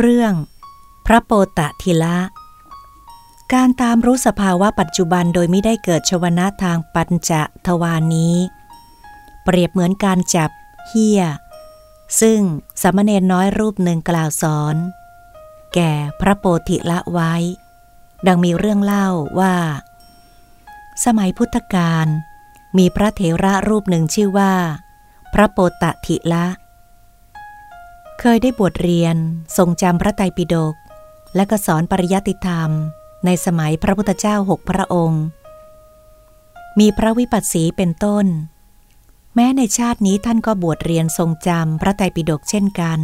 เรื่อง พระโปตะทิละ การตามรู้สภาวะปัจจุบันโดยไม่ได้เกิดชวนะทางปัญจทวานี้ เปรียบเหมือนการจับเฮียซึ่งสมณเณรน้อยรูปหนึ่งกล่าวสอน แก่พระโปธิละไว้ ดังมีเรื่องเล่าว่า สมัยพุทธกาลมีพระเถระรูปหนึ่งชื่อว่า พระโปตะทิละเเคยได้บวชเรียน ทรงจำพระไตรปิฎกและก็สอนปริยัติธรรม ในสมัยพระพุทธเจ้าหกพระองค์ มีพระวิปัสสีเป็นต้น แม้ในชาตินี้ท่านก็บวชเรียนทรงจำพระไตรปิฎกเช่นกัน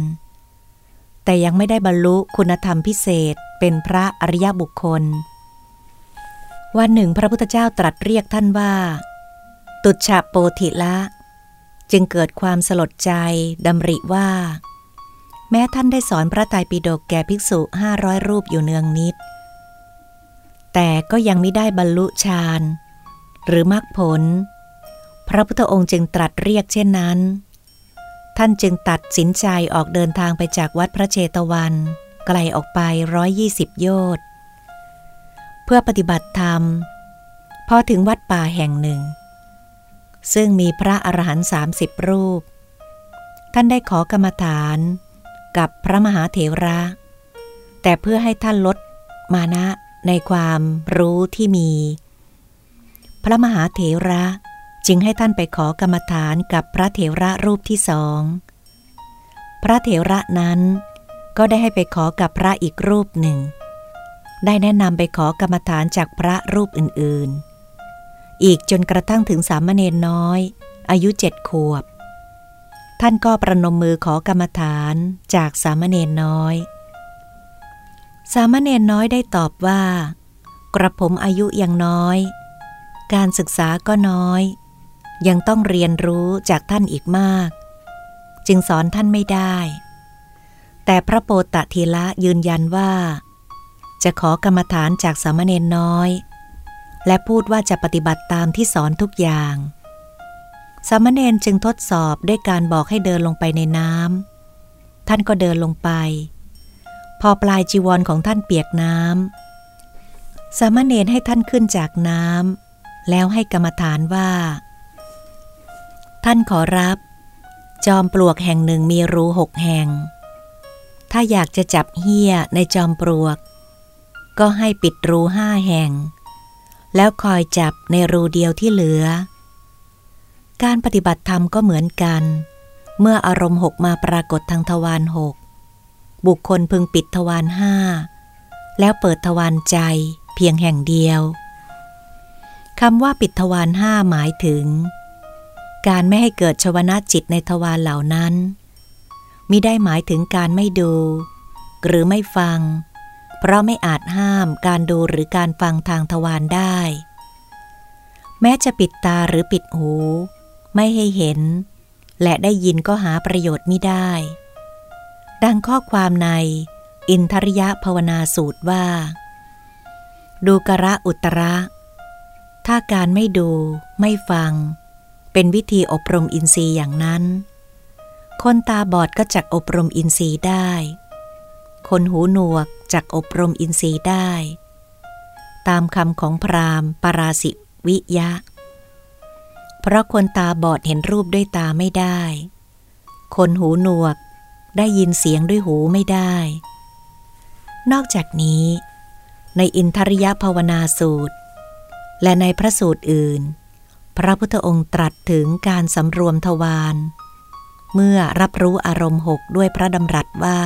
แต่ยังไม่ได้บรรลุคุณธรรมพิเศษเป็นพระอริยบุคคล วันหนึ่งพระพุทธเจ้าตรัสเรียกท่านว่า ตุชะโปธิละ จึงเกิดความสลดใจดำริว่า แม้ท่านได้สอนพระไตรปิฎกแก่ภิกษุห้าร้อยรูปอยู่เนืองนิด แต่ก็ยังไม่ได้บรรลุฌานหรือมรรคผล พระพุทธองค์จึงตรัสเรียกเช่นนั้น ท่านจึงตัดสินใจออกเดินทางไปจากวัดพระเชตวัน ไกลออกไปร้อยยี่สิบโยชน์เพื่อปฏิบัติธรรม พอถึงวัดป่าแห่งหนึ่ง ซึ่งมีพระอรหันต์สามสิบรูป ท่านได้ขอกรรมฐาน กับพระมหาเถระ แต่เพื่อให้ท่านลดมานะในความรู้ที่มี พระมหาเถระจึงให้ท่านไปขอกรรมฐานกับพระเถระรูปที่สอง พระเถระนั้นก็ได้ให้ไปขอกับพระอีกรูปหนึ่ง ได้แนะนำไปขอกรรมฐานจากพระรูปอื่นๆ อีกจนกระทั่งถึงสามเณรน้อย อายุเจ็ดขวบ ท่านก็ประนมมือขอกรรมฐานจากสามเณรน้อย สามเณรน้อยได้ตอบว่า กระผมอายุยังน้อย การศึกษาก็น้อย ยังต้องเรียนรู้จากท่านอีกมาก จึงสอนท่านไม่ได้ แต่พระโปตะทีละยืนยันว่า จะขอกรรมฐานจากสามเณรน้อย และพูดว่าจะปฏิบัติตามที่สอนทุกอย่าง สามเณรจึงทดสอบด้วยการบอกให้เดินลงไปในน้ำท่านก็เดินลงไป พอปลายจีวรของท่านเปียกน้ำสามเณรให้ท่านขึ้นจากน้ำแล้วให้กรรมฐานว่า ท่านขอรับ จอมปลวกแห่งหนึ่งมีรูหกแห่ง ถ้าอยากจะจับเฮี้ยในจอมปลวก ก็ให้ปิดรูห้าแห่ง แล้วคอยจับในรูเดียวที่เหลือ การปฏิบัติธรรมก็เหมือนกัน เมื่ออารมณ์หกมาปรากฏทางทวารหกบุคคลพึงปิดทวารห้าแล้วเปิดทวารใจเพียงแห่งเดียวคำว่าปิดทวารห้าหมายถึง การไม่ให้เกิดชวนาจิตในทวารเหล่านั้นมิได้หมายถึงการไม่ดู หรือไม่ฟัง เพราะไม่อาจห้ามการดูหรือการฟังทางทวารได้ แม้จะปิดตาหรือปิดหู ไม่ให้เห็น และได้ยินก็หาประโยชน์ไม่ได้ ดังข้อความในอินทริยภาวนาสูตรว่า ดูกระอุตระ ถ้าการไม่ดูไม่ฟัง เป็นวิธีอบรมอินทรีย์อย่างนั้น คนตาบอดก็จักอบรมอินทรีย์ได้ คนหูหนวกจักอบรมอินทรีย์ได้ ตามคำของพราหมณ์ปราสิวิยะ เพราะคนตาบอดเห็นรูปด้วยตาไม่ได้ คนหูหนวกได้ยินเสียงด้วยหูไม่ได้ นอกจากนี้ ในอินทริยภาวนาสูตร และในพระสูตรอื่น พระพุทธองค์ตรัสถึงการสำรวมทวารเมื่อรับรู้อารมณ์หกด้วยพระดำรัสว่า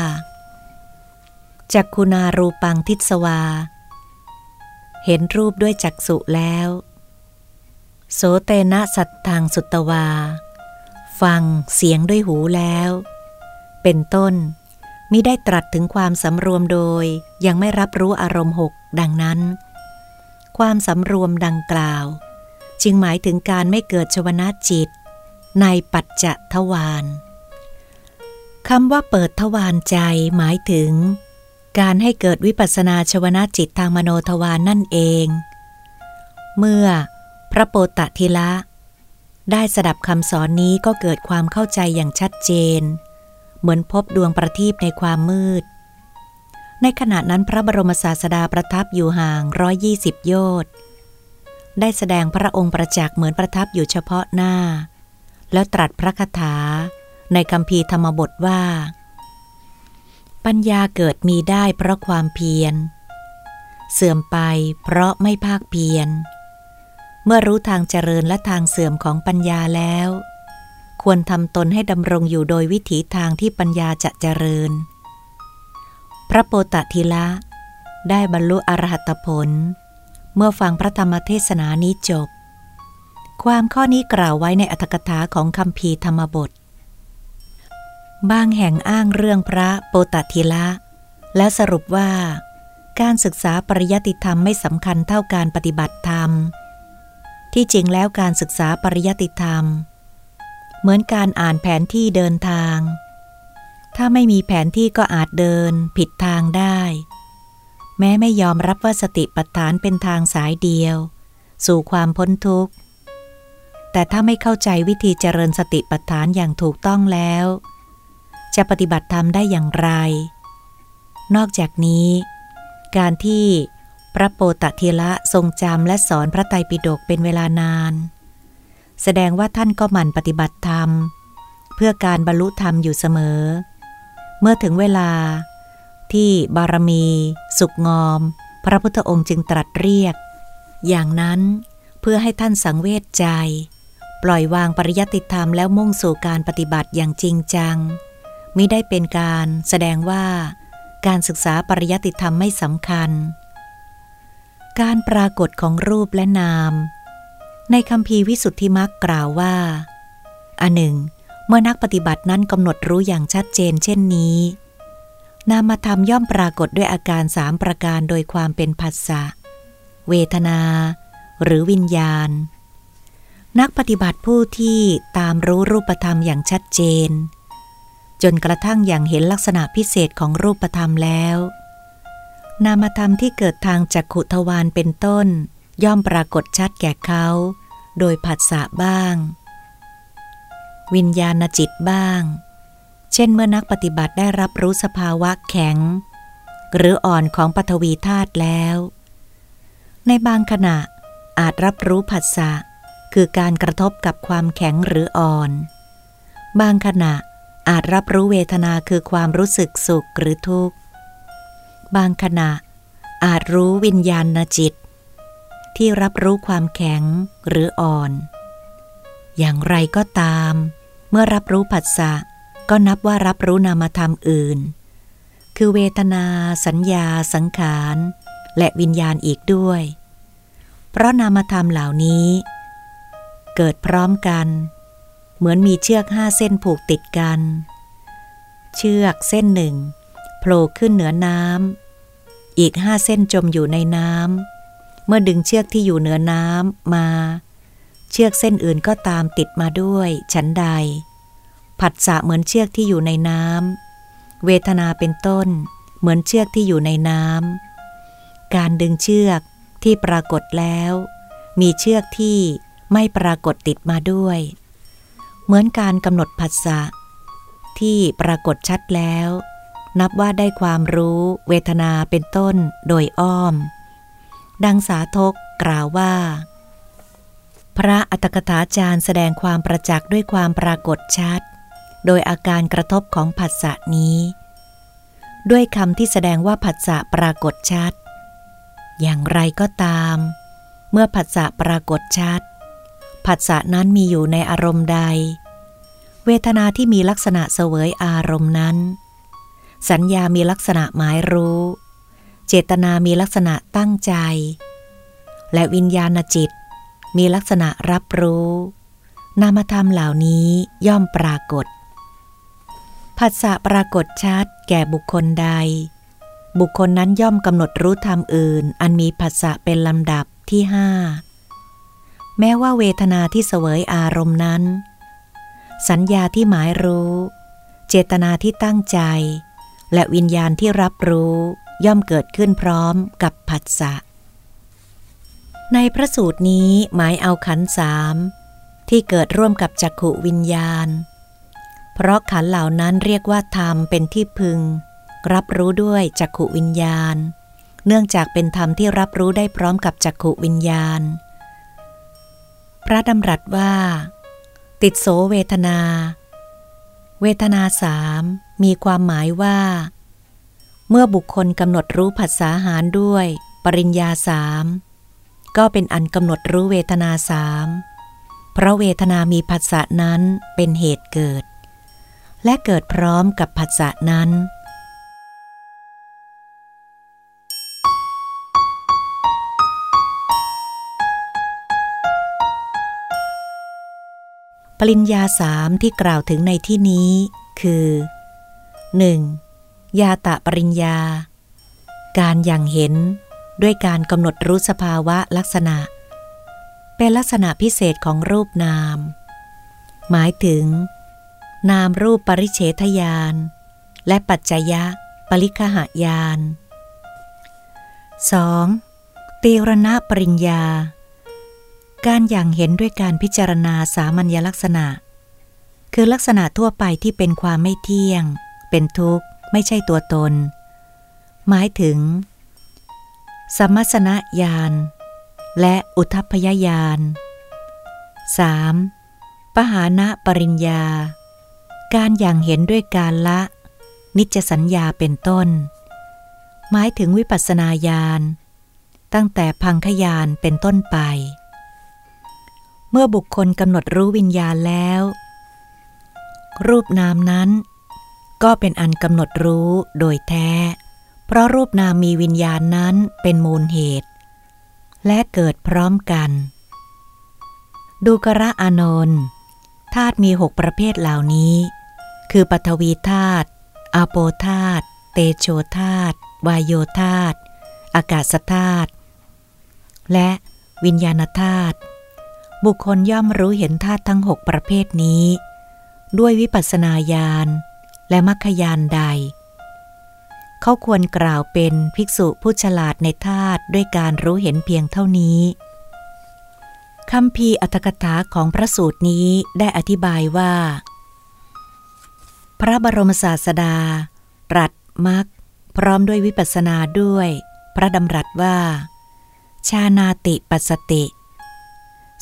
จักคุณารูปังทิศวา เห็นรูปด้วยจักสุแล้ว โสเตนะสัตทางสุตวา ฟังเสียงด้วยหูแล้ว เป็นต้นมิได้ตรัสถึงความสำรวมโดยยังไม่รับรู้อารมณ์หกดังนั้น ความสำรวมดังกล่าว จึงหมายถึงการไม่เกิดชวนาจิต ในปัจจทวารคำว่าเปิดทวารใจหมายถึง การให้เกิดวิปัสนาชวนาจิตทางมโนทวารนนั่นเอง เมื่อ พระโปตะทิละ ได้สดับคำสอนนี้ก็เกิดความเข้าใจอย่างชัดเจน เหมือนพบดวงประทีปในความมืด ในขณะนั้นพระบรมศาสดาประทับอยู่ห่างร้อยยี่สิบโยชน์ได้แสดงพระองค์ประจักษ์เหมือนประทับอยู่เฉพาะหน้า แล้วตรัสพระคาถาในคำพีธรรมบทว่า ปัญญาเกิดมีได้เพราะความเพียร เสื่อมไปเพราะไม่ภาคเพียร เมื่อรู้ทางเจริญและทางเสื่อมของปัญญาแล้ว ควรทำตนให้ดำรงอยู่โดยวิถีทางที่ปัญญาจะเจริญ พระโปตทิละ ได้บรรลุอรหัตผล เมื่อฟังพระธรรมเทศนานี้จบ ความข้อนี้กล่าวไว้ในอัตถกถาของคำพีธรรมบท บางแห่งอ้างเรื่องพระโปตทิละ แล้วสรุปว่า การศึกษาปริยติธรรมไม่สำคัญเท่าการปฏิบัติธรรม ที่จริงแล้วการศึกษาปริยัติธรรม เหมือนการอ่านแผนที่เดินทาง ถ้าไม่มีแผนที่ก็อาจเดินผิดทางได้ แม้ไม่ยอมรับว่าสติปัฏฐานเป็นทางสายเดียว สู่ความพ้นทุกข์ แต่ถ้าไม่เข้าใจวิธีเจริญสติปัฏฐานอย่างถูกต้องแล้ว จะปฏิบัติธรรมได้อย่างไร นอกจากนี้ การที่ พระโปตเทระทรงจำและสอนพระไตรปิฎกเป็นเวลานาน แสดงว่าท่านก็หมั่นปฏิบัติธรรม เพื่อการบรรลุธรรมอยู่เสมอ เมื่อถึงเวลาที่บารมี สุกงอม พระพุทธองค์จึงตรัสเรียก อย่างนั้นเพื่อให้ท่านสังเวชใจ ปล่อยวางปริยัติธรรมแล้วมุ่งสู่การปฏิบัติอย่างจริงจังมิได้เป็นการแสดงว่า การศึกษาปริยัติธรรมไม่สำคัญ การปรากฏของรูปและนาม ในคำพีวิสุทธิมักกล่าวว่า อันหนึ่ง เมื่อนักปฏิบัตินั้นกำหนดรู้อย่างชัดเจนเช่นนี้ นามธรรมย่อมปรากฏด้วยอาการสามประการโดยความเป็นผัสสะ เวทนา หรือวิญญาณ นักปฏิบัติผู้ที่ตามรู้รูปธรรมอย่างชัดเจน จนกระทั่งอย่างเห็นลักษณะพิเศษของรูปธรรมแล้ว นามธรรมที่เกิดทางจักขุทวารเป็นต้น ย่อมปรากฏชัดแก่เขา โดยผัสสะบ้าง วิญญาณจิตบ้าง เช่นเมื่อนักปฏิบัติได้รับรู้สภาวะแข็ง หรืออ่อนของปฐวีธาตุแล้ว ในบางขณะอาจรับรู้ผัสสะคือการกระทบกับความแข็งหรืออ่อน บางขณะอาจรับรู้เวทนาคือความรู้สึกสุขหรือทุกข์ บางขณะ อาจรู้วิญญาณจิต ที่รับรู้ความแข็งหรืออ่อน อย่างไรก็ตาม เมื่อรับรู้ผัสสะก็นับว่ารับรู้นามธรรมอื่น คือเวทนา สัญญา สังขาร และวิญญาณอีกด้วย เพราะนามธรรมเหล่านี้ เกิดพร้อมกัน เหมือนมีเชือกห้าเส้นผูกติดกัน เชือกเส้นหนึ่ง ล่ขึ้นเหนือน้ำอีกห้าเส้นจมอยู่ในน้ำเมื่อดึงเชือกที่อยู่เหนือน้ำมา เชือกเส้นอื่นก็ตามติดมาด้วยฉันใด ผัสสะเหมือนเชือกที่อยู่ในน้ำเวทนาเป็นต้น เหมือนเชือกที่อยู่ในน้ำการดึงเชือกที่ปรากฏแล้ว มีเชือกที่ไม่ปรากฏติดมาด้วย เหมือนการกำหนดผัสสะที่ปรากฏชัดแล้ว นับว่าได้ความรู้เวทนาเป็นต้นโดยอ้อม ดังสาทกกล่าวว่า พระอัตถกถาจารย์แสดงความประจักษ์ด้วยความปรากฏชัด โดยอาการกระทบของผัสสะนี้ ด้วยคำที่แสดงว่าผัสสะปรากฏชัด อย่างไรก็ตาม เมื่อผัสสะปรากฏชัด ผัสสะนั้นมีอยู่ในอารมณ์ใด เวทนาที่มีลักษณะเสวยอารมณ์นั้น สัญญามีลักษณะหมายรู้ เจตนามีลักษณะตั้งใจ และวิญญาณจิต มีลักษณะรับรู้ นามธรรมเหล่านี้ย่อมปรากฏผัสสะปรากฏชัดแก่บุคคลใด บุคคลนั้นย่อมกำหนดรู้ธรรมอื่น อันมีผัสสะเป็นลำดับที่ห้าแม้ว่าเวทนาที่เสวยอารมณ์นั้น สัญญาที่หมายรู้ เจตนาที่ตั้งใจ และวิญญาณที่รับรู้ย่อมเกิดขึ้นพร้อมกับผัสสะ ในพระสูตรนี้หมายเอาขันสามที่เกิดร่วมกับจักขุวิญญาณ เพราะขันเหล่านั้นเรียกว่าธรรมเป็นที่พึง รับรู้ด้วยจักขุวิญญาณ เนื่องจากเป็นธรรมที่รับรู้ได้พร้อมกับจักขุวิญญาณ พระดำรัสว่า ติดโสเวทนา เวทนาสาม มีความหมายว่า เมื่อบุคคลกำหนดรู้ผัสสาหารด้วย ปริญญาสามก็เป็นอันกำหนดรู้เวทนาสามเพราะเวทนามีผัสสะนั้นเป็นเหตุเกิด และเกิดพร้อมกับผัสสะนั้นปริญญาสามที่กล่าวถึงในที่นี้ คือ 1. ยาตะปริญญา การอย่างเห็นด้วยการกำหนดรู้สภาวะลักษณะ เป็นลักษณะพิเศษของรูปนาม หมายถึง นามรูปปริเฉทยาน และปัจจยะปริคหายาน 2. ตีรณะปริญญา การอย่างเห็นด้วยการพิจารณาสามัญลักษณะ คือลักษณะทั่วไปที่เป็นความไม่เที่ยง เป็นทุกข์ไม่ใช่ตัวตน หมายถึง สมัสนญาณและอุทพยญาณ 3. ปหานะปริญญา การอย่างเห็นด้วยการละ นิจสัญญาเป็นต้น หมายถึงวิปัสสนาญาณตั้งแต่พังขยานเป็นต้นไป เมื่อบุคคลกำหนดรู้วิญญาณแล้ว รูปนามนั้น ก็เป็นอันกำหนดรู้โดยแท้ เพราะรูปนามมีวิญญาณนั้นเป็นมูลเหตุ และเกิดพร้อมกัน ดูกระอานนท์ธาตุมีหกประเภทเหล่านี้ คือปฐวีธาตุอาโปธาตุเตโชธาตุวายโยธาตุอากาศธาตุและวิญญาณธาตุบุคคลย่อมรู้เห็นธาตุทั้งหกประเภทนี้ ด้วยวิปัสสนาญาณ และมัคคยานใด เขาควรกล่าวเป็นภิกษุผู้ฉลาดในธาตุด้วยการรู้เห็นเพียงเท่านี้คำพีอัตถกถาของพระสูตรนี้ได้อธิบายว่า พระบรมศาสดา ตรัสมักพร้อมด้วยวิปัสสนาด้วย พระดำรัสว่า ชานาติปัสติ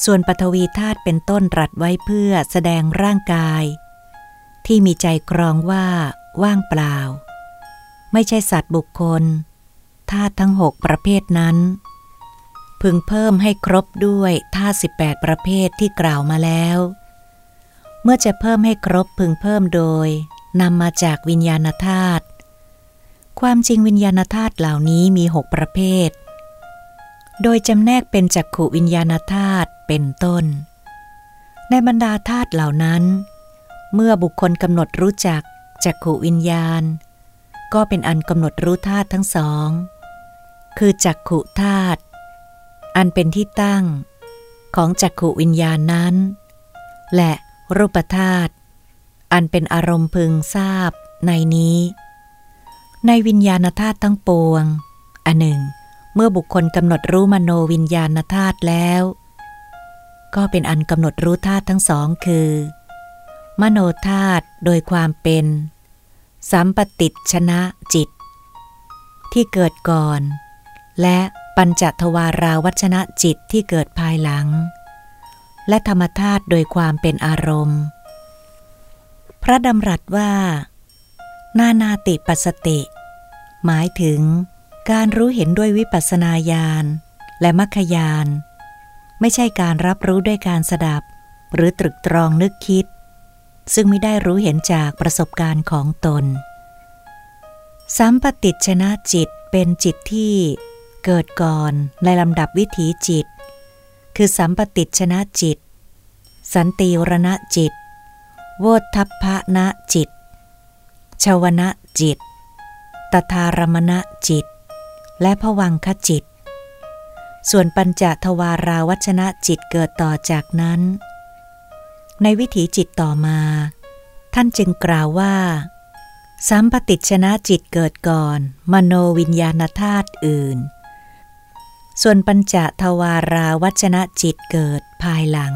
ส่วนปฐวีธาตุเป็นต้นตรัสไว้เพื่อแสดงร่างกาย ที่มีใจกรองว่าว่างเปล่า ไม่ใช่สัตว์บุคคลธาตุทั้งหกประเภทนั้น พึงเพิ่มให้ครบด้วยธาตุสิบแปดประเภทที่กล่าวมาแล้ว เมื่อจะเพิ่มให้ครบพึงเพิ่มโดยนำมาจากวิญญาณธาตุความจริงวิญญาณธาตุเหล่านี้มีหกประเภท โดยจำแนกเป็นจักขุวิญญาณธาตุเป็นต้น ในบรรดาธาตุเหล่านั้น เมื่อบุคคลกำหนดรู้จักจักขุวิญญาณ ก็เป็นอันกำหนดรู้ธาตุทั้งสอง คือจักขุธาตุอันเป็นที่ตั้ง ของจักขุวิญญาณนั้น และรูปธาตุอันเป็นอารมณ์พึงทราบในนี้ ในวิญญาณธาตุทั้งปวง อันหนึ่ง เมื่อบุคคลกำหนดรู้มโนวิญญาณธาตุแล้ว ก็เป็นอันกำหนดรู้ธาตุทั้งสองคือ มโนธาตุโดยความเป็น สัมปติชนะจิต ที่เกิดก่อน และปัญจทวาราวัชนะจิตที่เกิดภายหลัง และธรรมธาตุโดยความเป็นอารมณ์ พระดำรัสว่า นานาติปัสติ หมายถึงการรู้เห็นด้วยวิปัสนาญาณและมัคคยาน ไม่ใช่การรับรู้ด้วยการสดับ หรือตรึกตรองนึกคิด ซึ่งไม่ได้รู้เห็นจากประสบการณ์ของตน สัมปติชนะจิตเป็นจิตที่เกิดก่อนในลำดับวิถีจิต คือสัมปติชนะจิต สันติรณะจิต โวทัพพะจิต ชวนะจิตตถารมณะจิต และผวังคจิต ส่วนปัญจทวาราวัชนะจิตเกิดต่อจากนั้น ในวิถีจิตต่อมา ท่านจึงกล่าวว่า สัมปติชนะจิตเกิดก่อน มโนวิญญาณธาตุอื่น ส่วนปัญจทวาราวัชนะจิตเกิดภายหลัง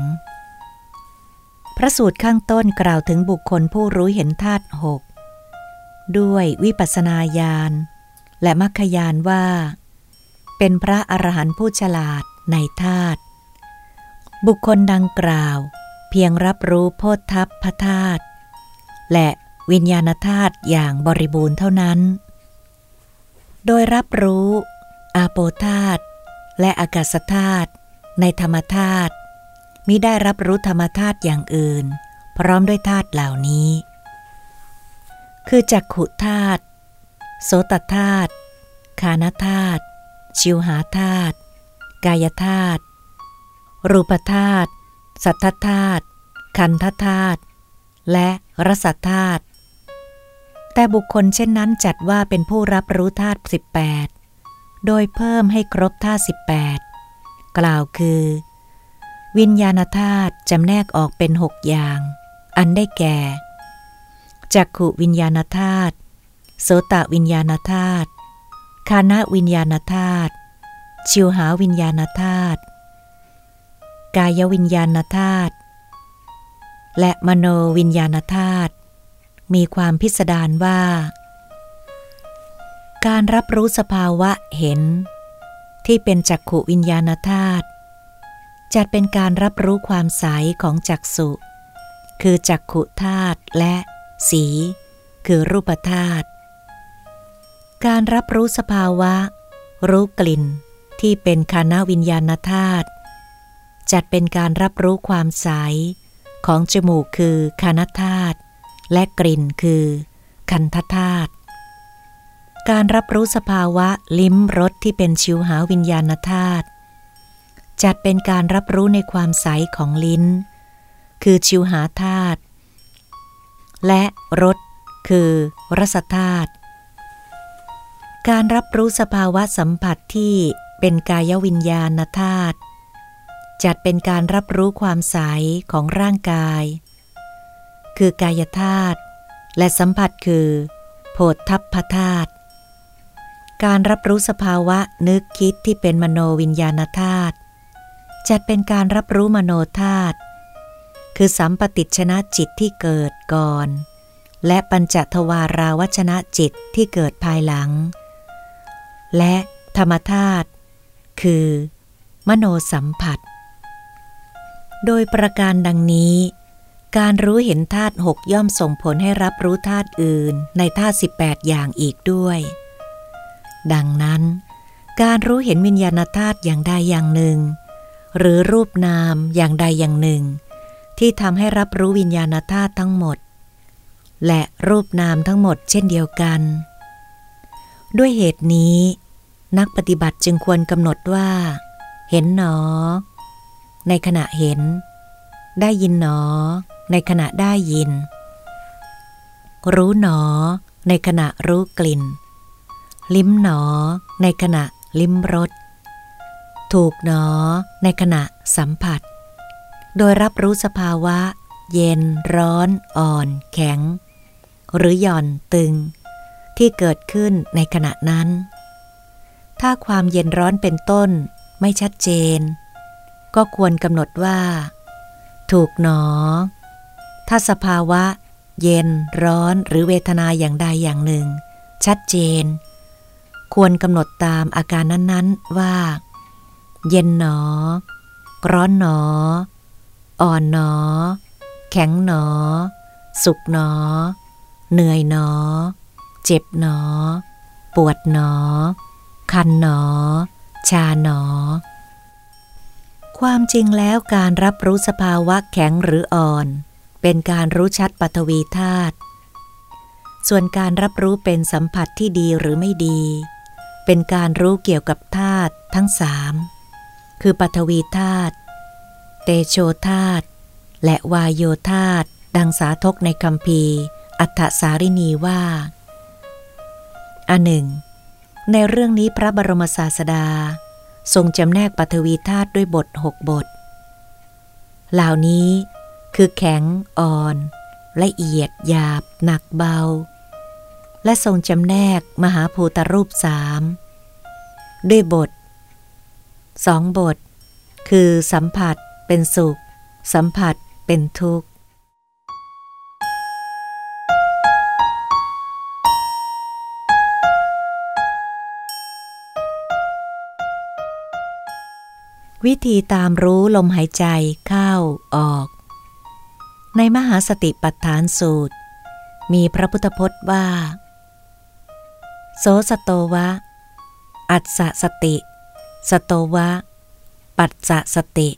พระสูตรข้างต้นกล่าวถึงบุคคลผู้รู้เห็นธาตุหกด้วยวิปัสนาญาณและมัคคยานว่า เป็นพระอรหันต์ผู้ฉลาดในธาตุบุคคลดังกล่าว เพียงรับรู้โพธทัพพระธาตุและวิญญาณธาตุอย่างบริบูรณ์เท่านั้น โดยรับรู้อาโปธาตุและอากาศธาตุในธรรมธาตุมิได้รับรู้ธรรมธาตุอย่างอื่น พร้อมด้วยธาตุเหล่านี้ คือจักขุธาตุโสตธาตุคานธาตุชิวหาธาตุกายธาตุรูปธาตุ สัทธธาตุคันธธาตุและรสธาตุแต่บุคคลเช่นนั้นจัดว่าเป็นผู้รับรู้ธาตุ18 โดยเพิ่มให้ครบธาตุ18 กล่าวคือ วิญญาณธาตุจำแนกออกเป็นหกอย่าง อันได้แก่จักขุวิญญาณธาตุโสตวิญญาณธาตุคานะวิญญาณธาตุชิวหาวิญญาณธาตุ กายวิญญาณธาตุและมโนวิญญาณธาตุมีความพิสดารว่า การรับรู้สภาวะเห็น ที่เป็นจักขุวิญญาณธาตุจัดเป็นการรับรู้ความใสของจักสุ คือจักขุธาตุและสี คือรูปธาตุการรับรู้สภาวะ รู้กลิ่นที่เป็นคานาวิญญาณธาตุ จัดเป็นการรับรู้ความใส ของจมูกคือคานธาตุและกลิ่นคือคันธธาตุการรับรู้สภาวะลิ้มรสที่เป็นชิวหาวิญญาณธาตุจัดเป็นการรับรู้ในความใสของลิ้น คือชิวหาธาตุและรสคือรสธาตุการรับรู้สภาวะสัมผัสที่เป็นกายวิญญาณธาตุ จัดเป็นการรับรู้ความใสของร่างกาย คือกายธาตุและสัมผัสคือ โพธพธาตุการรับรู้สภาวะนึกคิดที่เป็นมโนวิญญาณธาตุจัดเป็นการรับรู้มโนธาตุคือสัมปติชนะจิตที่เกิดก่อน และปัญจทวาราวชนะจิตที่เกิดภายหลัง และธรรมธาตุคือ มโนสัมผัส โดยประการดังนี้ การรู้เห็นธาตุหกย่อมส่งผลให้รับรู้ธาตุอื่นในธาตุสิบแปดอย่างอีกด้วย ดังนั้น การรู้เห็นวิญญาณธาตุอย่างใดอย่างหนึ่ง หรือรูปนามอย่างใดอย่างหนึ่ง ที่ทำให้รับรู้วิญญาณธาตุทั้งหมด และรูปนามทั้งหมดเช่นเดียวกัน ด้วยเหตุนี้ นักปฏิบัติจึงควรกำหนดว่า เห็นหนอ ในขณะเห็น ได้ยินหนอ ในขณะได้ยิน รู้หนอ ในขณะรู้กลิ่น ลิ้มหนอ ในขณะลิ้มรสถูกหนอ ในขณะสัมผัส โดยรับรู้สภาวะ เย็น ร้อน อ่อน แข็ง หรือหย่อนตึง ที่เกิดขึ้นในขณะนั้น ถ้าความเย็นร้อนเป็นต้นไม่ชัดเจน ก็ควรกำหนดว่า ถูกหนอ ถ้าสภาวะ เย็น ร้อนหรือเวทนาอย่างใดอย่างหนึ่ง ชัดเจน ควรกำหนดตามอาการนั้นๆว่า เย็นหนอ ร้อนหนอ อ่อนหนอ แข็งหนอ สุกหนอ เหนื่อยหนอ เจ็บหนอ ปวดหนอ คันหนอ ชาหนอ ความจริงแล้วการรับรู้สภาวะแข็งหรืออ่อน เป็นการรู้ชัดปฐวีธาตุส่วนการรับรู้เป็นสัมผัสที่ดีหรือไม่ดี เป็นการรู้เกี่ยวกับธาตุทั้งสามคือปฐวีธาตุเตโชธาตุและวายโยธาตุดังสาทกในคำพีอัฏฐสารินีว่าอันหนึ่ง ในเรื่องนี้พระบรมศาสดา ทรงจำแนกปฐวีธาตุด้วยบทหกบท เหล่านี้คือแข็งอ่อน ละเอียดหยาบ หนักเบา และทรงจำแนกมหาภูตรูปสามด้วยบทสองบท คือสัมผัสเป็นสุข สัมผัสเป็นทุกข์ วิธีตามรู้ลมหายใจเข้าออก ในมหาสติปัฏฐานสูตร มีพระพุทธพจน์ว่า โสสโตวะ อัสสสติ สโตวะ ปัสสสติ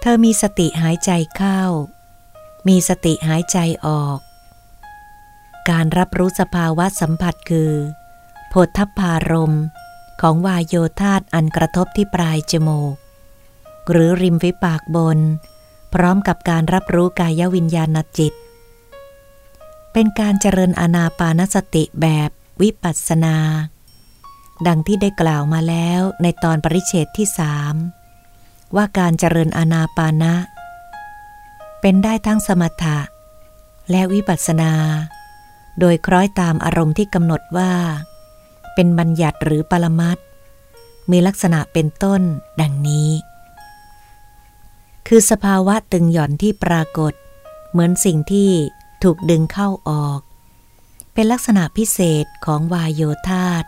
เธอมีสติหายใจเข้า มีสติหายใจออก การรับรู้สภาวะสัมผัสคือ โพธพารมณ์ ของวายโยธาตอันกระทบที่ปลายจมูก หรือริมฝีปากบน พร้อมกับการรับรู้กายวิญญาณจิต เป็นการเจริญอานาปานสติแบบวิปัสสนา ดังที่ได้กล่าวมาแล้วในตอนปริเฉตที่สามว่าการเจริญอานาปานะ เป็นได้ทั้งสมถะ และวิปัสสนา โดยคล้อยตามอารมณ์ที่กำหนดว่า เป็นบัญญัติหรือปรมัตมีลักษณะเป็นต้นดังนี้ คือสภาวะตึงหย่อนที่ปรากฏ เหมือนสิ่งที่ถูกดึงเข้าออก เป็นลักษณะพิเศษของวายโยธาต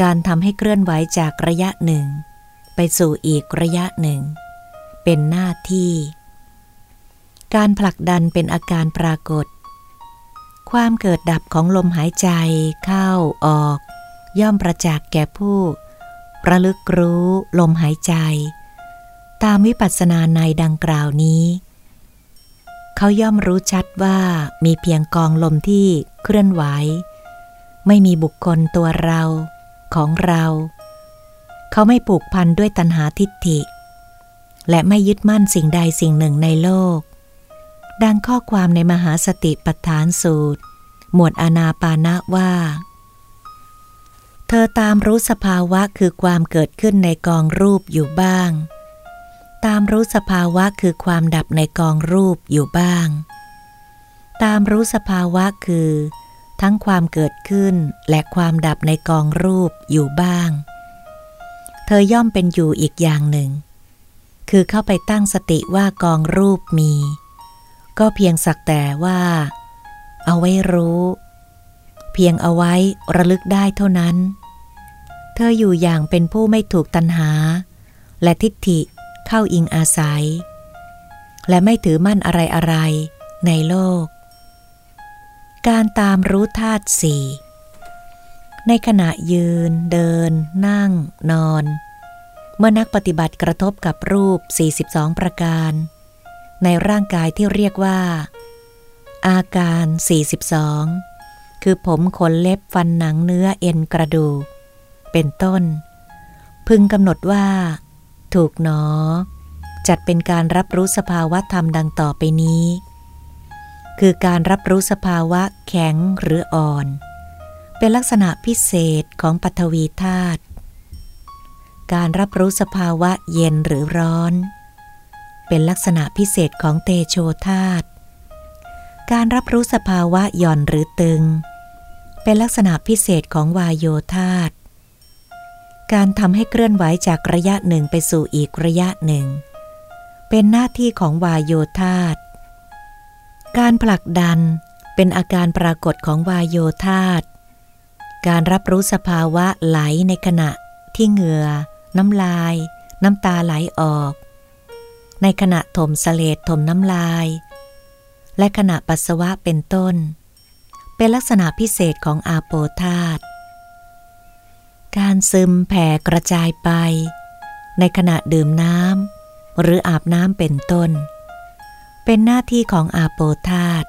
การทำให้เคลื่อนไหวจากระยะหนึ่ง ไปสู่อีกระยะหนึ่ง เป็นหน้าที่ การผลักดันเป็นอาการปรากฏ ความเกิดดับของลมหายใจเข้าออก ย่อมประจักษ์แก่ผู้ระลึกรู้ลมหายใจ ตามวิปัสสนาในดังกล่าวนี้ เขาย่อมรู้ชัดว่ามีเพียงกองลมที่เคลื่อนไหว ไม่มีบุคคลตัวเราของเรา เขาไม่ผูกพันด้วยตัณหาทิฏฐิ และไม่ยึดมั่นสิ่งใดสิ่งหนึ่งในโลก ดังข้อความในมหาสติปัฏฐานสูตร หมวดอนาปานะว่า เธอตามรู้สภาวะคือความเกิดขึ้นในกองรูปอยู่บ้าง ตามรู้สภาวะคือความดับในกองรูปอยู่บ้าง ตามรู้สภาวะคือ ทั้งความเกิดขึ้นและความดับในกองรูปอยู่บ้าง เธอย่อมเป็นอยู่อีกอย่างหนึ่ง คือเข้าไปตั้งสติว่ากองรูปมี ก็เพียงสักแต่ว่า เอาไว้รู้ เพียงเอาไว้ระลึกได้เท่านั้น เธออยู่อย่างเป็นผู้ไม่ถูกตัณหา และทิฏฐิเข้าอิงอาศัย และไม่ถือมั่นอะไรอะไรในโลก การตามรู้ธาตุสี่ในขณะยืน เดิน นั่ง นอน เมื่อนักปฏิบัติกระทบกับรูป 42 ประการ ในร่างกายที่เรียกว่า อาการ 42 คือผมขนเล็บฟันหนังเนื้อเอ็นกระดูก เป็นต้น พึงกำหนดว่า ถูกหนอ จัดเป็นการรับรู้สภาวะธรรมดังต่อไปนี้ คือการรับรู้สภาวะแข็งหรืออ่อน เป็นลักษณะพิเศษของปฐวีธาตุการรับรู้สภาวะเย็นหรือร้อน เป็นลักษณะพิเศษของเตโชธาตการรับรู้สภาวะหย่อนหรือตึง เป็นลักษณะพิเศษของวายโยธาตการทำให้เคลื่อนไหวจากระยะหนึ่งไปสู่อีกระยะหนึ่ง เป็นหน้าที่ของวายโยธาตการผลักดันเป็นอาการปรากฏของวายโยธาตการรับรู้สภาวะไหลในขณะที่เหงื่อ น้ำลาย น้ำตาไหลออก ในขณะถมสเลดถมน้ำลาย และขณะปัสสาวะเป็นต้น เป็นลักษณะพิเศษของอาโปธาตการซึมแผ่กระจายไป ในขณะดื่มน้ำหรืออาบน้ำเป็นต้น เป็นหน้าที่ของอาโปธาต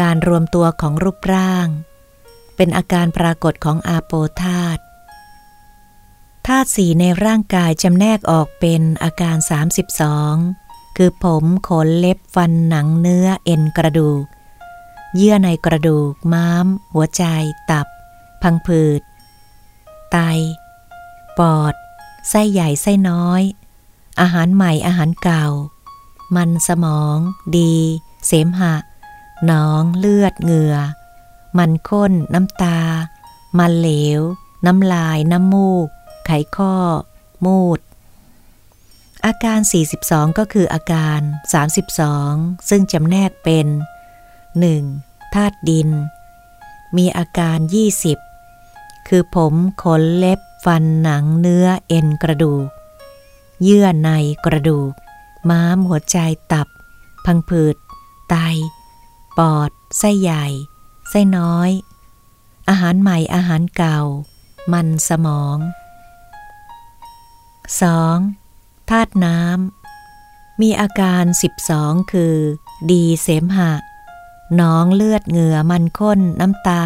การรวมตัวของรูปร่าง เป็นอาการปรากฏของอาโปธาต ธาตุสีในร่างกายจำแนกออกเป็นอาการ 32 คือผมขนเล็บฟันหนังเนื้อเอ็นกระดูก เยื่อในกระดูก ม้าม หัวใจ ตับ พังผืด ไต ปอด ไส้ใหญ่ไส้น้อย อาหารใหม่อาหารเก่า มันสมอง ดี เสมหะ หนอง เลือดเหงื่อ มันข้น น้ำตา มันเหลว น้ำลาย น้ำมูก ไขข้อ มูด อาการ 42 ก็คืออาการ 32 ซึ่งจำแนกเป็น 1. ธาตุดิน มีอาการ 20 คือผมขนเล็บฟันหนังเนื้อเอ็นกระดูก เยื่อในกระดูก ม้ามหัวใจตับ พังผืด ไต ปอด ไส้ใหญ่ ไส้น้อย อาหารใหม่อาหารเก่า มันสมอง 2. ธาตุน้ำมีอาการ 12 คือ ดีเสมหะน้องเลือดเหงื่อมันข้นน้ำตา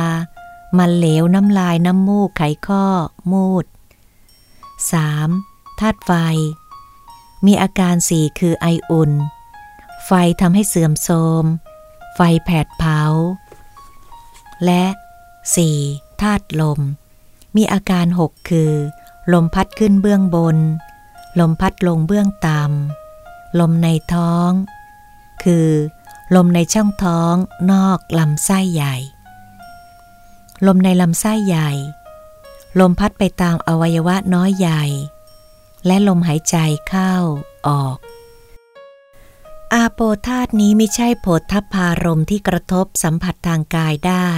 มันเหลวน้ำลายน้ำมูกไขข้อ มูด 3. ธาตุไฟ มีอาการสี่คือไออุ่น ไฟทำให้เสื่อมโทรม ไฟแผดเผา และ 4. ธาตุลม มีอาการหกคือ ลมพัดขึ้นเบื้องบน ลมพัดลงเบื้องต่ำ ลมในท้อง คือ ลมในช่องท้องนอกลำไส้ใหญ่ ลมในลำไส้ใหญ่ ลมพัดไปตามอวัยวะน้อยใหญ่ และลมหายใจเข้าออก อาโปธาตนี้ไม่ใช่โผฏฐพารมที่กระทบสัมผัสทางกายได้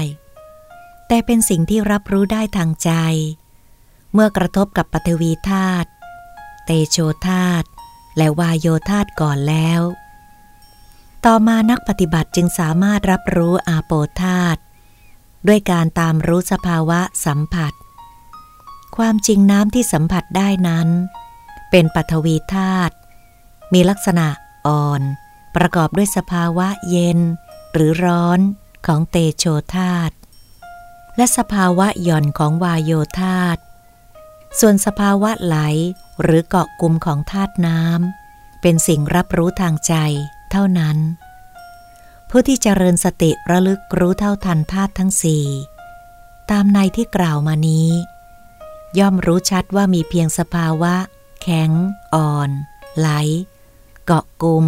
แต่เป็นสิ่งที่รับรู้ได้ทางใจ เมื่อกระทบกับปฐวีธาตุเตโชธาตุและวายโยธาตุก่อนแล้ว ต่อมานักปฏิบัติจึงสามารถรับรู้อาโปธาตุด้วยการตามรู้สภาวะสัมผัส ความจริงน้ำที่สัมผัสได้นั้น เป็นปฐวีธาตุมีลักษณะอ่อน ประกอบด้วยสภาวะเย็น หรือร้อนของเตโชธาตุและสภาวะหย่อนของวายโยธาตุ ส่วนสภาวะไหลหรือเกาะกลุ่มของธาตุน้ำเป็นสิ่งรับรู้ทางใจเท่านั้น ผู้ที่เจริญสติระลึกรู้เท่าทันธาตุทั้งสี่ตามในที่กล่าวมานี้ ย่อมรู้ชัดว่ามีเพียงสภาวะ แข็ง อ่อน ไหล เกาะกลุ่ม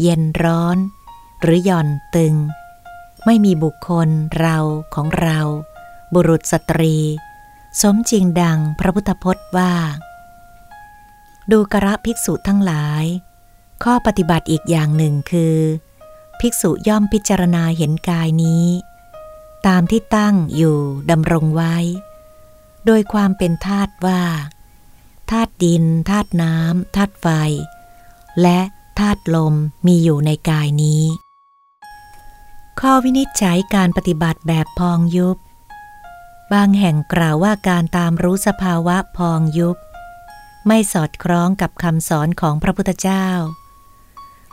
เย็นร้อน หรือหย่อนตึง ไม่มีบุคคลเราของเรา บุรุษสตรี สมจริงดังพระพุทธพจน์ว่า ดูกระภิกษุทั้งหลาย ข้อปฏิบัติอีกอย่างหนึ่งคือ ภิกษุย่อมพิจารณาเห็นกายนี้ ตามที่ตั้งอยู่ดำรงไว้ โดยความเป็นธาตุว่าธาตุดินธาตุน้ำธาตุไฟ และธาตุลมมีอยู่ในกายนี้ ข้อวินิจฉัยการปฏิบัติแบบพองยุบ บางแห่งกล่าวว่าการตามรู้สภาวะพองยุบ ไม่สอดคล้องกับคำสอนของพระพุทธเจ้า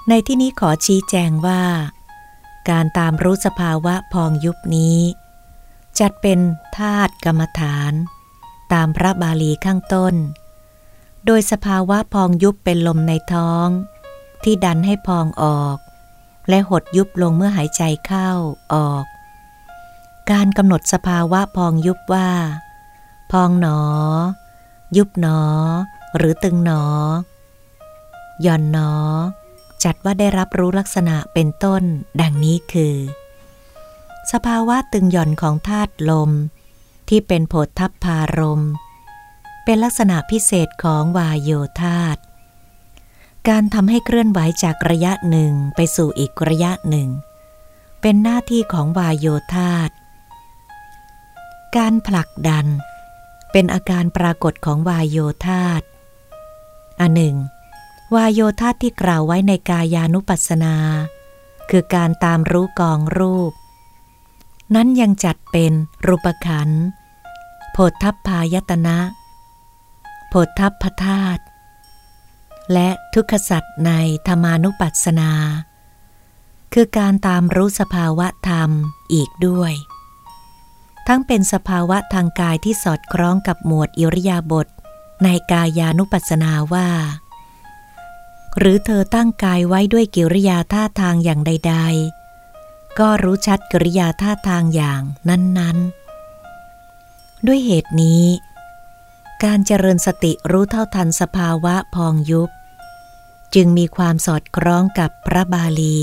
ในที่นี้ขอชี้แจงว่า การตามรู้สภาวะพองยุบนี้ จัดเป็นธาตุกรรมฐาน ตามพระบาลีข้างต้น โดยสภาวะพองยุบเป็นลมในท้อง ที่ดันให้พองออก และหดยุบลงเมื่อหายใจเข้าออก การกำหนดสภาวะพองยุบว่า พองหนอ ยุบหนอ หรือตึงหนอ ย่อนหนอ จัดว่าได้รับรู้ลักษณะเป็นต้น ดังนี้คือ สภาวะตึงหย่อนของธาตุลม ที่เป็นโผฏทัพพารม เป็นลักษณะพิเศษของวายโยธาตการทำให้เคลื่อนไหวจากระยะหนึ่งไปสู่อีกระยะหนึ่ง เป็นหน้าที่ของวายโยธาต การผลักดัน เป็นอาการปรากฏของวายโยธาตอันหนึ่ง วายโยธาตที่กล่าวไว้ในกายานุปัสสนา คือการตามรู้กองรูป นั้นยังจัดเป็นรูปขัน โพธพายตนะ โพธพธาตุและทุกขสัตว์ในธรรมานุปัสสนา คือการตามรู้สภาวะธรรมอีกด้วย ทั้งเป็นสภาวะทางกายที่สอดคล้องกับหมวดอิริยาบถในกายานุปัสสนาว่า หรือเธอตั้งกายไว้ด้วยกิริยาท่าทางอย่างใด ๆ ก็รู้ชัดกิริยาท่าทางอย่างนั้น ๆ ด้วยเหตุนี้ การเจริญสติรู้เท่าทันสภาวะพองยุบ จึงมีความสอดคล้องกับพระบาลี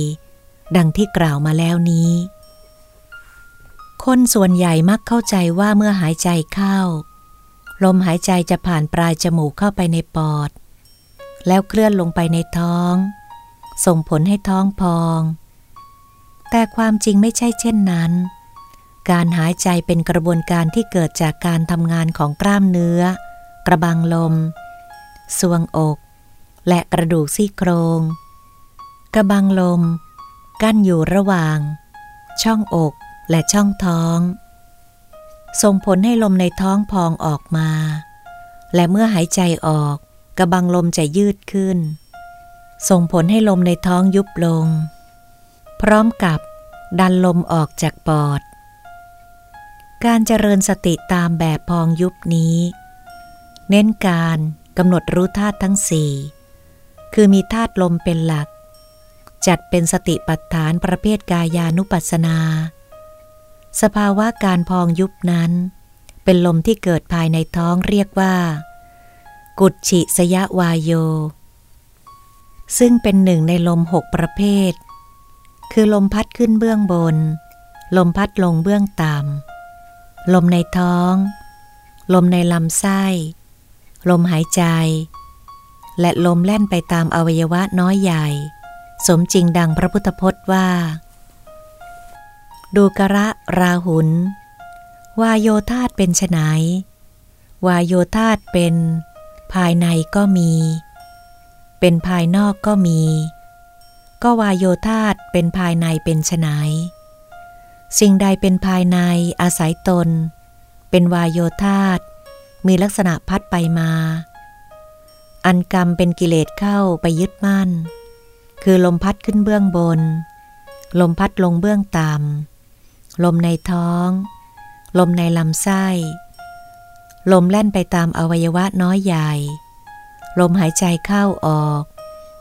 ดังที่กล่าวมาแล้วนี้ คนส่วนใหญ่มักเข้าใจว่าเมื่อหายใจเข้า ลมหายใจจะผ่านปลายจมูกเข้าไปในปอด แล้วเคลื่อนลงไปในท้อง ส่งผลให้ท้องพอง แต่ความจริงไม่ใช่เช่นนั้น การหายใจเป็นกระบวนการที่เกิดจากการทำงานของกล้ามเนื้อ กระบังลมสวงอก และกระดูกซี่โครง กระบังลม กั้นอยู่ระหว่าง ช่องอก และช่องท้อง ส่งผลให้ลมในท้องพองออกมา และเมื่อหายใจออกกระบังลมจะยืดขึ้น ส่งผลให้ลมในท้องยุบลง พร้อมกับดันลมออกจากปอด การเจริญสติตามแบบพองยุบนี้ เน้นการกำหนดรู้ธาตุทั้งสี่คือมีธาตุลมเป็นหลัก จัดเป็นสติปัฏฐานประเภทกายานุปัสสนา สภาวะการพองยุบนั้น เป็นลมที่เกิดภายในท้องเรียกว่า กุชิสยวายโย ซึ่งเป็นหนึ่งในลมหกประเภท คือลมพัดขึ้นเบื้องบน ลมพัดลงเบื้องต่ำ ลมในท้อง ลมในลำไส้ ลมหายใจ และลมแล่นไปตามอวัยวะน้อยใหญ่ สมจริงดังพระพุทธพจน์ว่า ดูกระราหุน วายโยธาตเป็นไนวายโยธาตเป็น ภายในก็มี เป็นภายนอกก็มี ก็วายโยธาตเป็นภายในเป็นไนสิ่งใดเป็นภายในอาศัยตน เป็นวายโยธาตมีลักษณะพัดไปมา อันกรรมเป็นกิเลสเข้าไปยึดมั่น คือลมพัดขึ้นเบื้องบน ลมพัดลงเบื้องต่ำ ลมในท้อง ลมในลำไส้ ลมแล่นไปตามอวัยวะน้อยใหญ่ ลมหายใจเข้าออก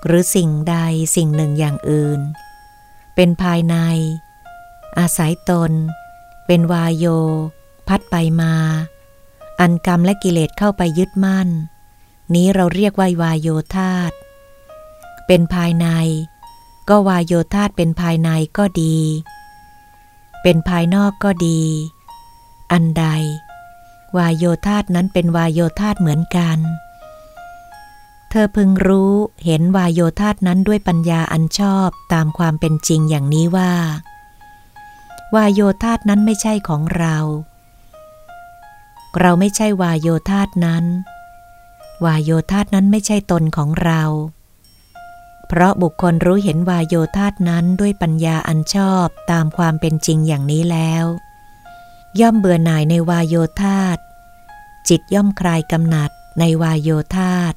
หรือสิ่งใดสิ่งหนึ่งอย่างอื่น เป็นภายใน อาศัยตน เป็นวายโย พัดไปมา อันกรรมและกิเลสเข้าไปยึดมั่น นี้เราเรียกว่าวายโยธาตเป็นภายใน ก็วายโยธาตเป็นภายในก็ดี เป็นภายนอกก็ดี อันใด วายโยธาตนั้นเป็นวายโยธาตเหมือนกัน เธอพึงรู้เห็นวายโยธาตนั้นด้วยปัญญาอันชอบตามความเป็นจริงอย่างนี้ว่า วายโยธาตนั้นไม่ใช่ของเรา เราไม่ใช่วายโยธาตนั้น วายโยธาตนั้นไม่ใช่ตนของเรา เพราะบุคคลรู้เห็นวายโยธาตนั้นด้วยปัญญาอันชอบตามความเป็นจริงอย่างนี้แล้ว ย่อมเบื่อหน่ายในวายโยธาตจิตย่อมคลายกำหนัดในวายโยธาต